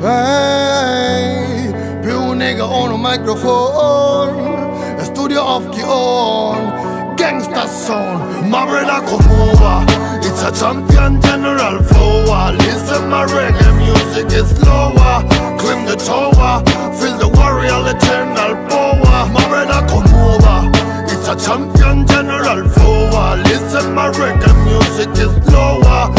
Hey, pure nigga on a microphone, studio of Kion, gangsta song, my brother come over. It's a champion general flow. Listen, my reggae music is slower. Climb the tower, feel the warrior eternal power. My brother come over. It's a champion general flow. Listen, my reggae music is slower.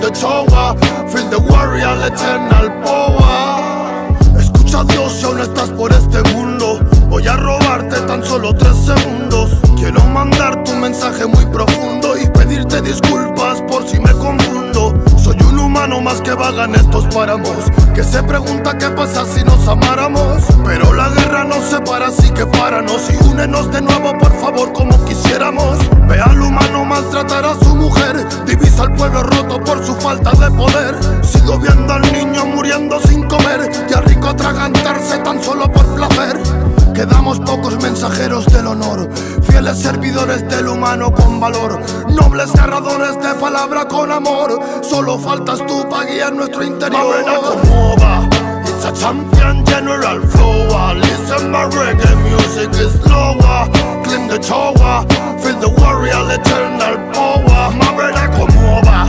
The tower, feel the warrior eternal power. Escucha a Dios si aún estás por este mundo. Voy a robarte tan solo tres segundos. Quiero mandar tu mensaje muy profundo y pedirte disculpas por si me confundo. Soy un humano más que vaga en estos páramos. Que se pregunta qué pasa si nos amáramos. Pero la guerra nos separa, así que páranos y únenos de nuevo, por favor, como quisiéramos. Ve al humano maltratar a su mujer. Divisa al pueblo roto por su falta de poder. Sigo viendo al niño muriendo sin comer y al rico atragantarse tan solo por placer. Quedamos pocos mensajeros del honor, fieles servidores del humano con valor, nobles narradores de palabra con amor. Solo faltas tú para guiar nuestro interior. It's a champion general flow. Listen, my reggae music is slower. Climb the tower, feel the warrior eternal power. My brother, come over.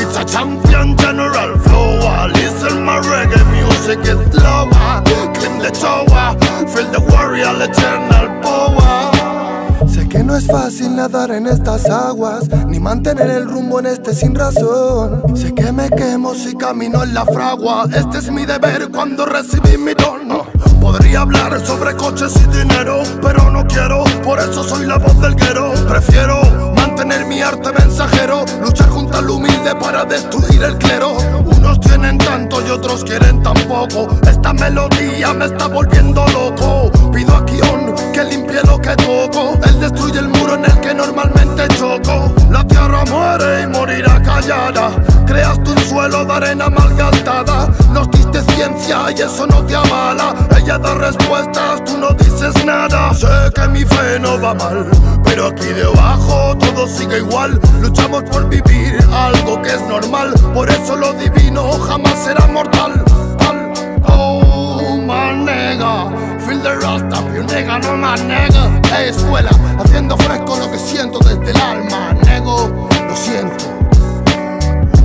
It's a champion general flow. Listen, my reggae music is slower. Climb the tower, feel the warrior eternal power. Sé que no es fácil nadar en estas aguas, ni mantener el rumbo en este sin razón. Sé que me quemo si camino en la fragua. Este es mi deber cuando recibí mi tono. Podría hablar sobre coches y dinero, pero no quiero, por eso soy la voz del guero. Prefiero mantener mi arte mensajero, luchar junto al humilde para destruir el clero. Unos tienen tanto y otros quieren tan poco. Esta melodía me está volviendo loco. Pido a Kion que limpie lo que toco. Él destruye el muro en el que normalmente choco. La tierra muere y morirá callada. Creaste un suelo de arena malgastada. Nos diste ciencia y eso no te avala. Ella da respuestas, tú no dices nada. Sé que mi fe no va mal, pero aquí debajo todo sigue igual. Luchamos por vivir algo que es normal. Por eso lo divino jamás será mortal. Tal. Oh, my nigga. Feel the rasta, pure nigga, no más nigga. Hey, escuela, haciendo fresco lo que siento desde el alma. Nego, lo siento.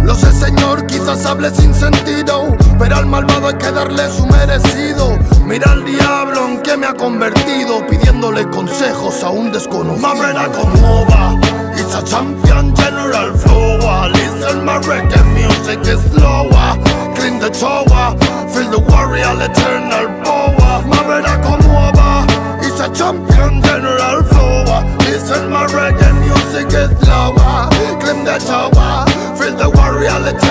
Lo sé, señor, quizás hable sin sentido, pero al malvado hay que darle su merecido. Mira al diablo en que me ha convertido, pidiéndole consejos a un desconocido. Come over, it's a champion general flow. Listen, my reggae music is slower. Clean the tower, feel the warrior eternal power. Come over, it's a champion general flow. Listen, my reggae music is slower. Climb the tower, feel the warrior eternal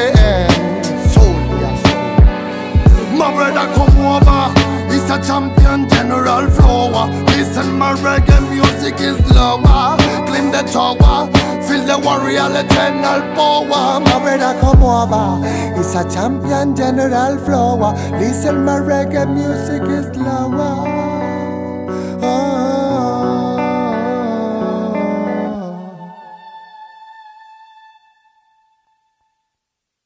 represent, soul, yes. My brother come over, he's a champion general flower. Listen, my reggae music is lower. Climb the tower, feel the warrior eternal power. My brother come over, he's a champion general flower. Listen, my reggae music is lower.